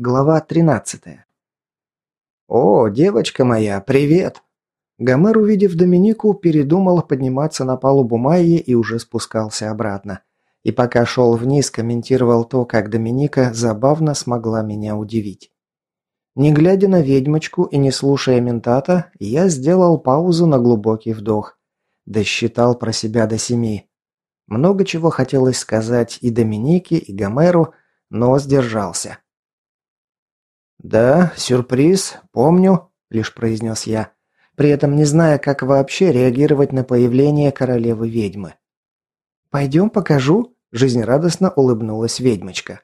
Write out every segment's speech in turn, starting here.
Глава 13. «О, девочка моя, привет!» Гомер, увидев Доминику, передумал подниматься на палубу Майи и уже спускался обратно. И пока шел вниз, комментировал то, как Доминика забавно смогла меня удивить. Не глядя на ведьмочку и не слушая ментата, я сделал паузу на глубокий вдох. Досчитал про себя до семи. Много чего хотелось сказать и Доминике, и Гомеру, но сдержался. «Да, сюрприз, помню», – лишь произнес я, при этом не зная, как вообще реагировать на появление королевы-ведьмы. «Пойдем покажу», – жизнерадостно улыбнулась ведьмочка.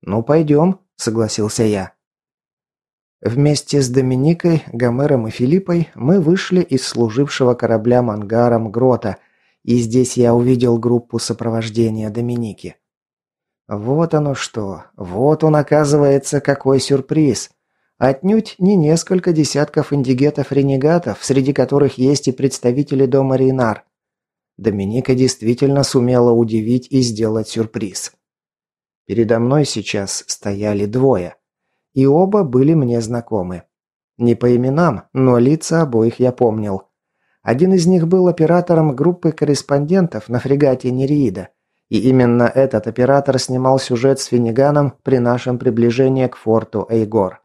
«Ну, пойдем», – согласился я. Вместе с Доминикой, Гомером и Филиппой мы вышли из служившего корабля мангаром Грота, и здесь я увидел группу сопровождения Доминики. Вот оно что. Вот он, оказывается, какой сюрприз. Отнюдь не несколько десятков индигетов-ренегатов, среди которых есть и представители дома Рейнар. Доминика действительно сумела удивить и сделать сюрприз. Передо мной сейчас стояли двое. И оба были мне знакомы. Не по именам, но лица обоих я помнил. Один из них был оператором группы корреспондентов на фрегате Нереида. И именно этот оператор снимал сюжет с Финиганом при нашем приближении к форту Эйгор.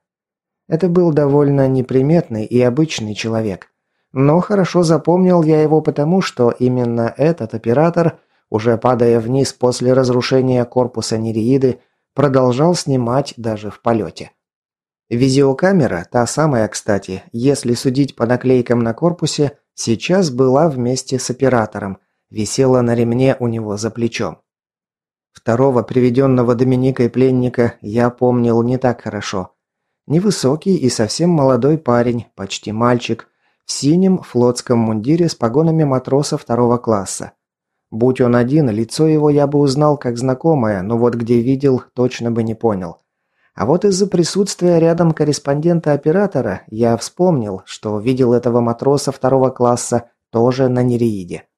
Это был довольно неприметный и обычный человек. Но хорошо запомнил я его потому, что именно этот оператор, уже падая вниз после разрушения корпуса Нереиды, продолжал снимать даже в полете. Видеокамера, та самая, кстати, если судить по наклейкам на корпусе, сейчас была вместе с оператором – висела на ремне у него за плечом. Второго приведенного Доминикой пленника я помнил не так хорошо. Невысокий и совсем молодой парень, почти мальчик, в синем флотском мундире с погонами матроса второго класса. Будь он один, лицо его я бы узнал как знакомое, но вот где видел, точно бы не понял. А вот из-за присутствия рядом корреспондента-оператора я вспомнил, что видел этого матроса второго класса тоже на Нереиде.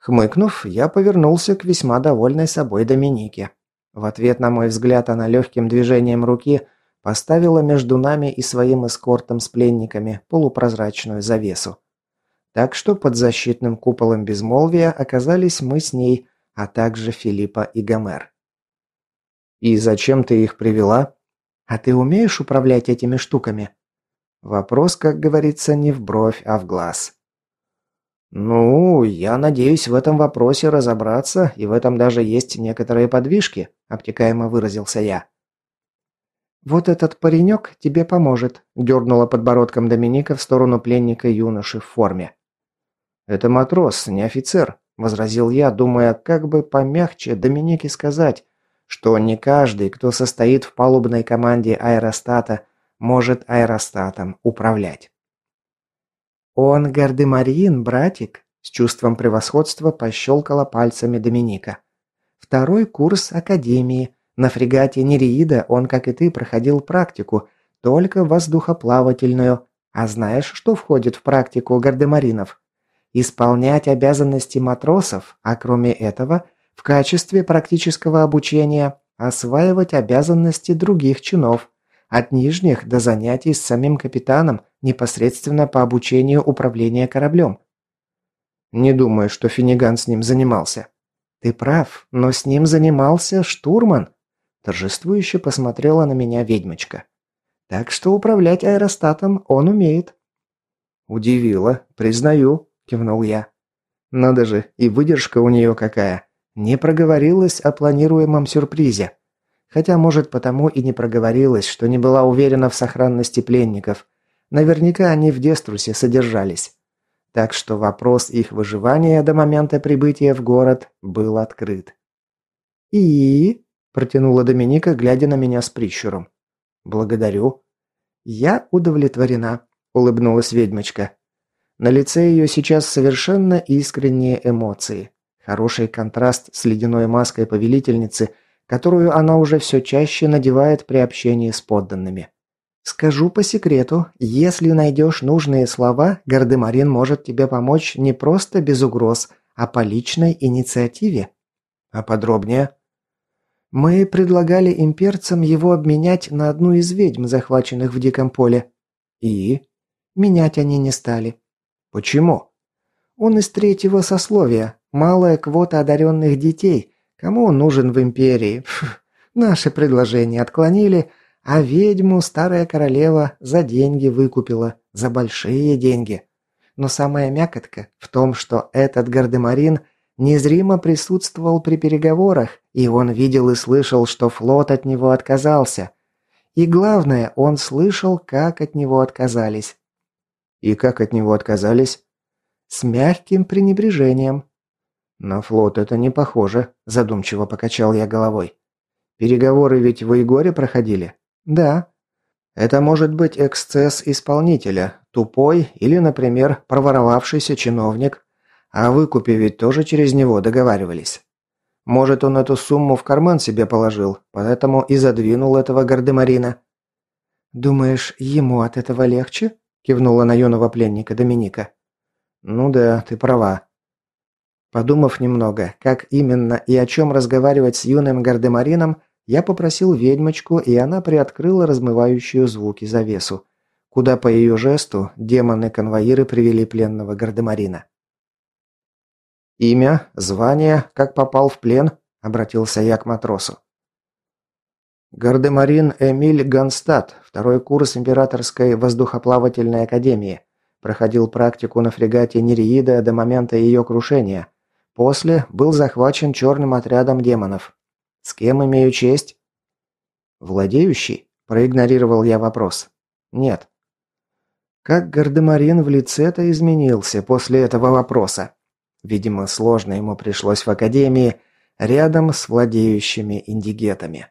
Хмыкнув, я повернулся к весьма довольной собой Доминике. В ответ на мой взгляд она легким движением руки поставила между нами и своим эскортом с пленниками полупрозрачную завесу. Так что под защитным куполом безмолвия оказались мы с ней, а также Филиппа и Гомер. «И зачем ты их привела?» «А ты умеешь управлять этими штуками?» Вопрос, как говорится, не в бровь, а в глаз. «Ну, я надеюсь в этом вопросе разобраться, и в этом даже есть некоторые подвижки», – обтекаемо выразился я. «Вот этот паренек тебе поможет», – дернула подбородком Доминика в сторону пленника юноши в форме. «Это матрос, не офицер», – возразил я, думая, как бы помягче Доминике сказать, что не каждый, кто состоит в палубной команде аэростата, может аэростатом управлять. «Он гардемарин, братик», – с чувством превосходства пощелкала пальцами Доминика. «Второй курс Академии. На фрегате Нереида он, как и ты, проходил практику, только воздухоплавательную. А знаешь, что входит в практику гардемаринов? Исполнять обязанности матросов, а кроме этого, в качестве практического обучения осваивать обязанности других чинов, от нижних до занятий с самим капитаном непосредственно по обучению управления кораблем. Не думаю, что Финиган с ним занимался. Ты прав, но с ним занимался штурман. Торжествующе посмотрела на меня ведьмочка. Так что управлять аэростатом он умеет. Удивила, признаю, кивнул я. Надо же, и выдержка у нее какая. Не проговорилась о планируемом сюрпризе. Хотя, может, потому и не проговорилась, что не была уверена в сохранности пленников. Наверняка они в Деструсе содержались. Так что вопрос их выживания до момента прибытия в город был открыт. «И?» – протянула Доминика, глядя на меня с прищуром. «Благодарю». «Я удовлетворена», – улыбнулась ведьмочка. На лице ее сейчас совершенно искренние эмоции. Хороший контраст с ледяной маской повелительницы – которую она уже все чаще надевает при общении с подданными. «Скажу по секрету, если найдешь нужные слова, Гардемарин может тебе помочь не просто без угроз, а по личной инициативе». «А подробнее?» Мы предлагали имперцам его обменять на одну из ведьм, захваченных в Диком поле. И? Менять они не стали. Почему? Он из третьего сословия, малая квота одаренных детей. Кому он нужен в империи? Фух, наше предложение отклонили, а ведьму старая королева за деньги выкупила, за большие деньги. Но самая мякотка в том, что этот гардемарин незримо присутствовал при переговорах, и он видел и слышал, что флот от него отказался. И главное, он слышал, как от него отказались. И как от него отказались? С мягким пренебрежением. На флот это не похоже, задумчиво покачал я головой. Переговоры ведь в Игоре проходили? Да. Это может быть эксцесс исполнителя, тупой или, например, проворовавшийся чиновник. А выкупе ведь тоже через него договаривались. Может, он эту сумму в карман себе положил, поэтому и задвинул этого гардемарина. «Думаешь, ему от этого легче?» – кивнула на юного пленника Доминика. «Ну да, ты права». Подумав немного, как именно и о чем разговаривать с юным гардемарином, я попросил ведьмочку, и она приоткрыла размывающую звуки завесу, куда по ее жесту демоны-конвоиры привели пленного гардемарина. «Имя, звание, как попал в плен?» – обратился я к матросу. Гардемарин Эмиль Ганстад, второй курс Императорской воздухоплавательной академии. Проходил практику на фрегате Нереида до момента ее крушения. После был захвачен черным отрядом демонов. С кем имею честь? Владеющий? Проигнорировал я вопрос. Нет. Как Гардемарин в лице-то изменился после этого вопроса. Видимо, сложно ему пришлось в академии, рядом с владеющими индигетами.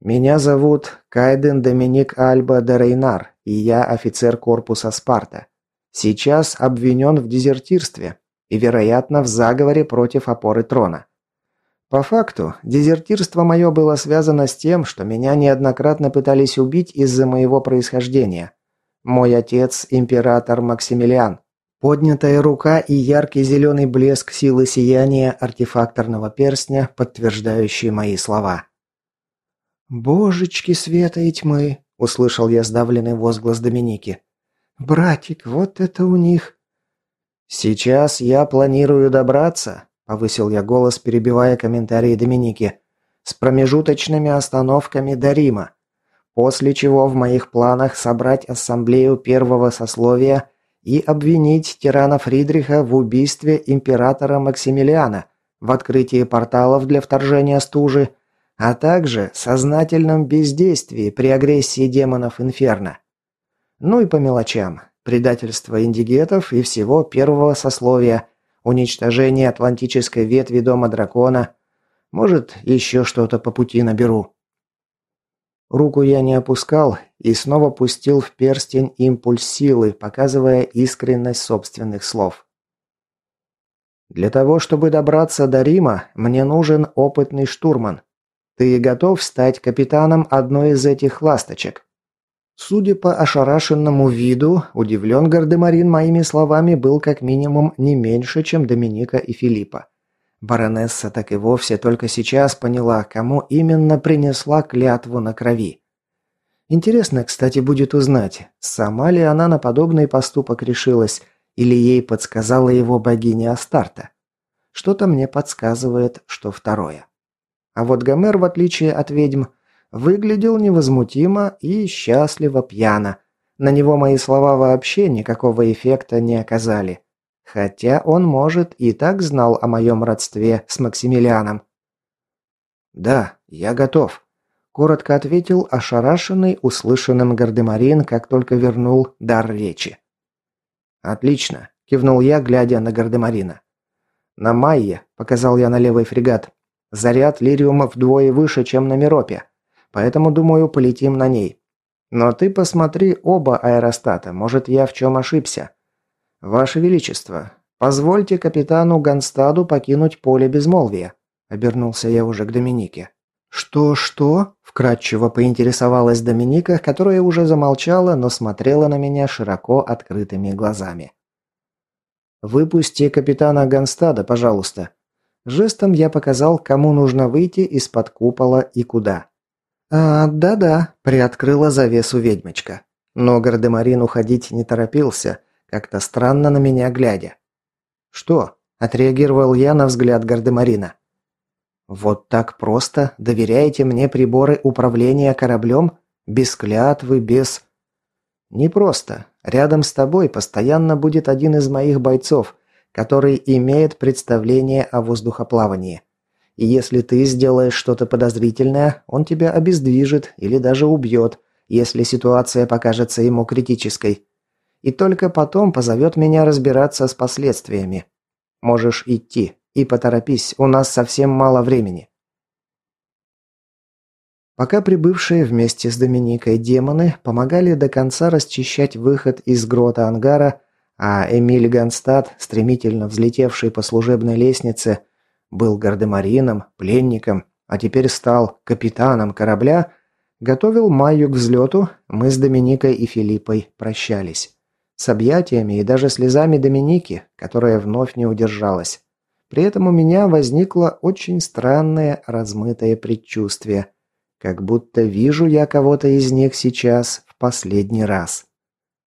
«Меня зовут Кайден Доминик Альба де Рейнар, и я офицер корпуса Спарта. Сейчас обвинен в дезертирстве и, вероятно, в заговоре против опоры трона. По факту, дезертирство мое было связано с тем, что меня неоднократно пытались убить из-за моего происхождения. Мой отец – император Максимилиан. Поднятая рука и яркий зеленый блеск силы сияния артефакторного перстня, подтверждающие мои слова. «Божечки света и тьмы!» – услышал я сдавленный возглас Доминики. «Братик, вот это у них!» «Сейчас я планирую добраться», – повысил я голос, перебивая комментарии Доминики, «с промежуточными остановками до Рима, после чего в моих планах собрать ассамблею первого сословия – и обвинить тирана Фридриха в убийстве императора Максимилиана, в открытии порталов для вторжения стужи, а также сознательном бездействии при агрессии демонов Инферно. Ну и по мелочам. Предательство индигетов и всего первого сословия, уничтожение атлантической ветви Дома Дракона. Может, еще что-то по пути наберу. Руку я не опускал и снова пустил в перстень импульс силы, показывая искренность собственных слов. «Для того, чтобы добраться до Рима, мне нужен опытный штурман. Ты готов стать капитаном одной из этих ласточек?» Судя по ошарашенному виду, удивлен Гардемарин моими словами был как минимум не меньше, чем Доминика и Филиппа. Баронесса так и вовсе только сейчас поняла, кому именно принесла клятву на крови. Интересно, кстати, будет узнать, сама ли она на подобный поступок решилась, или ей подсказала его богиня Астарта. Что-то мне подсказывает, что второе. А вот Гомер, в отличие от ведьм, выглядел невозмутимо и счастливо пьяно. На него мои слова вообще никакого эффекта не оказали. Хотя он, может, и так знал о моем родстве с Максимилианом. «Да, я готов», – коротко ответил ошарашенный услышанным Гардемарин, как только вернул дар речи. «Отлично», – кивнул я, глядя на Гардемарина. «На Майе», – показал я на левый фрегат, – «заряд лириума вдвое выше, чем на Миропе, поэтому, думаю, полетим на ней. Но ты посмотри оба аэростата, может, я в чем ошибся». «Ваше Величество, позвольте капитану Ганстаду покинуть поле безмолвия», – обернулся я уже к Доминике. «Что-что?» – вкратчиво поинтересовалась Доминика, которая уже замолчала, но смотрела на меня широко открытыми глазами. «Выпусти капитана Ганстада, пожалуйста». Жестом я показал, кому нужно выйти из-под купола и куда. «А, да-да», – приоткрыла завесу ведьмочка. Но Гардемарин уходить не торопился, как-то странно на меня глядя. «Что?» – отреагировал я на взгляд Гардемарина. «Вот так просто доверяете мне приборы управления кораблем? Без клятвы, без...» «Не просто. Рядом с тобой постоянно будет один из моих бойцов, который имеет представление о воздухоплавании. И если ты сделаешь что-то подозрительное, он тебя обездвижит или даже убьет, если ситуация покажется ему критической. И только потом позовет меня разбираться с последствиями. Можешь идти. И поторопись, у нас совсем мало времени. Пока прибывшие вместе с Доминикой демоны помогали до конца расчищать выход из грота ангара, а Эмиль Ганстад, стремительно взлетевший по служебной лестнице, был гардемарином, пленником, а теперь стал капитаном корабля, готовил Майю к взлету, мы с Доминикой и Филиппой прощались. С объятиями и даже слезами Доминики, которая вновь не удержалась. При этом у меня возникло очень странное размытое предчувствие. Как будто вижу я кого-то из них сейчас в последний раз.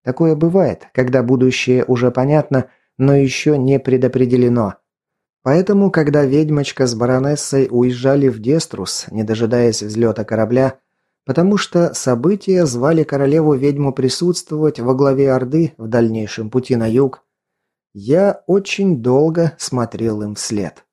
Такое бывает, когда будущее уже понятно, но еще не предопределено. Поэтому, когда ведьмочка с баронессой уезжали в Деструс, не дожидаясь взлета корабля, потому что события звали королеву-ведьму присутствовать во главе Орды в дальнейшем пути на юг, я очень долго смотрел им вслед.